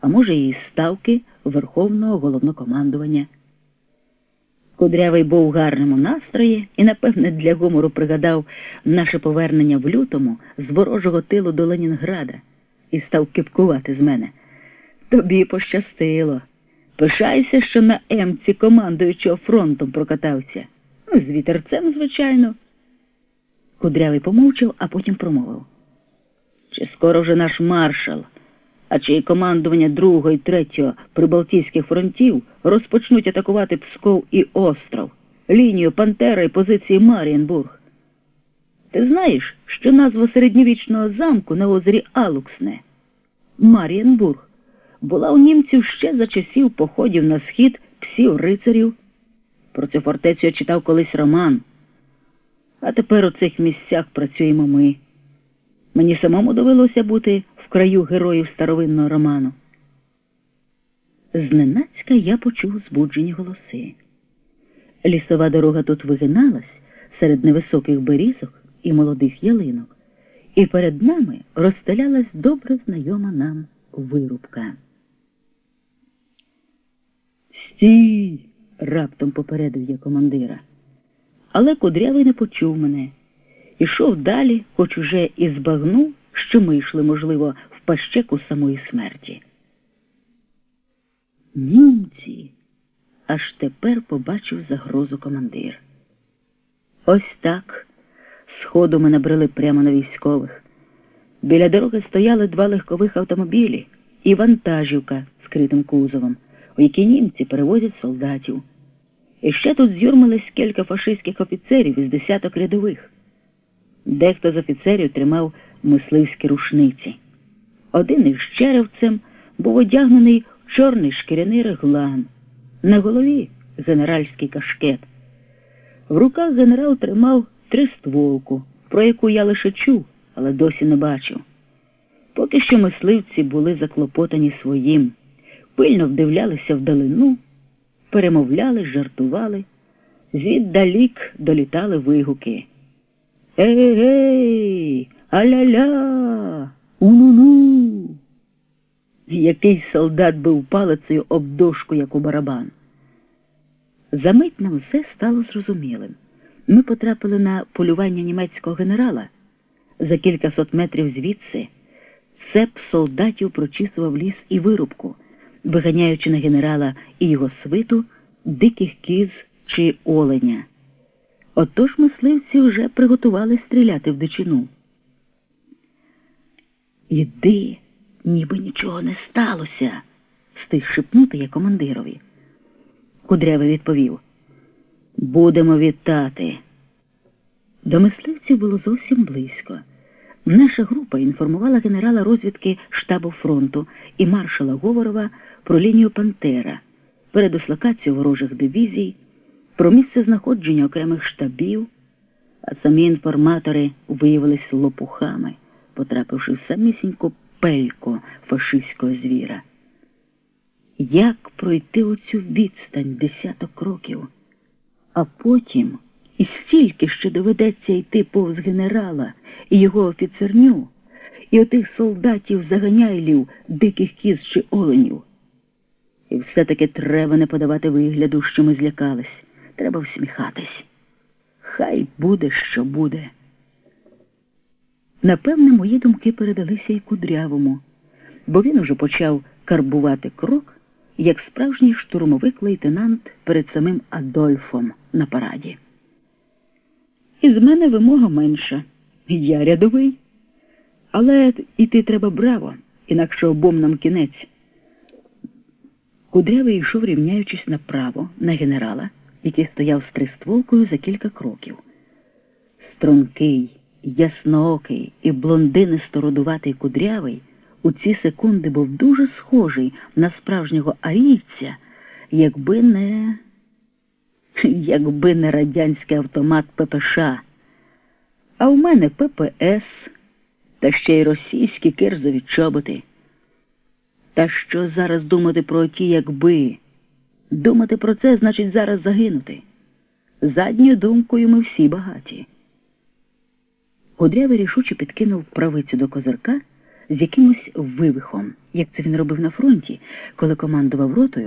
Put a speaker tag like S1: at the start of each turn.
S1: а може, і ставки Верховного головнокомандування. Кудрявий був у гарному настрої і, напевне, для гумору пригадав наше повернення в лютому з ворожого тилу до Ленінграда і став кипкувати з мене. Тобі пощастило. Пишайся, що на Емці командуючого фронтом прокатався. Ну, з вітерцем, звичайно. Кудрявий помовчав, а потім промовив. Чи скоро вже наш маршал, а чи й командування другого і третього прибалтійських фронтів розпочнуть атакувати Псков і остров, лінію Пантера і позиції Марієнбург? Ти знаєш, що назва середньовічного замку на озері Алуксне Марієнбург була у німців ще за часів походів на схід псів рицарів. Про цю фортецю я читав колись роман. А тепер у цих місцях працюємо ми. Мені самому довелося бути краю героїв старовинного роману. Зненацька я почув збуджені голоси. Лісова дорога тут вигиналась серед невисоких берізок і молодих ялинок, і перед нами розстелялась добре знайома нам вирубка. Стій! раптом попередив я командира. Але кудрявий не почув мене. Ішов далі, хоч уже і збагнув, що ми йшли, можливо, пащеку самої смерті. Німці, аж тепер побачив загрозу командир. Ось так. Сходу ми набрели прямо на військових. Біля дороги стояли два легкових автомобілі і вантажівка з критим кузовом, у якій німці перевозять солдатів. І ще тут з'юрмились кілька фашистських офіцерів із десяток рядових. Дехто з офіцерів тримав мисливські рушниці. Один із черевцем був одягнений в чорний шкіряний реглан, на голові генеральський кашкет. В руках генерал тримав тристволку, про яку я лише чув, але досі не бачив. Поки що мисливці були заклопотані своїм, пильно вдивлялися вдалину, перемовляли, жартували, звіддалік долітали вигуки. Ей-гей, аля-ля, у-ну-ну. Який солдат бив палицею об дошку, як у барабан. Замить нам все стало зрозумілим. Ми потрапили на полювання німецького генерала. За кількасот метрів звідси цеп солдатів прочісував ліс і вирубку, виганяючи на генерала і його свиту диких кіз чи оленя. Отож мисливці вже приготували стріляти в дичину. Іди, ніби нічого не сталося, стиг шепнути я командирові. Кудрявий відповів. Будемо вітати. До мисливців було зовсім близько. Наша група інформувала генерала розвідки штабу фронту і маршала Говорова про лінію Пантера, передислокацію ворожих дивізій, про місце знаходження окремих штабів, а самі інформатори виявились лопухами, потрапивши в самісіньку пельку фашистського звіра. Як пройти оцю відстань десяток кроків, а потім і стільки ще доведеться йти повз генерала і його офіцерню, і отих солдатів заганяйлів, диких кіз чи оленів. І все-таки треба не подавати вигляду, що ми злякались. Треба всміхатись. Хай буде, що буде. Напевне, мої думки передалися і кудрявому, бо він уже почав карбувати крок, як справжній штурмовик лейтенант перед самим Адольфом на параді. Із мене вимога менша. Я рядовий. Але іти треба браво, інакше обом нам кінець. Кудрявий йшов, рівняючись направо на генерала, який стояв з тристволкою за кілька кроків. Стрункий, ясноокий і блондинисто родуватий кудрявий у ці секунди був дуже схожий на справжнього арійця, якби не якби не радянський автомат ППШ. А в мене ППС та ще й російські кирзові чоботи. Та що зараз думати про ті, якби? Думати про це значить зараз загинути. Задньою думкою ми всі багаті. Кудрявий рішуче підкинув правицю до козирка, з якимось вивихом, як це він робив на фронті, коли командував ротою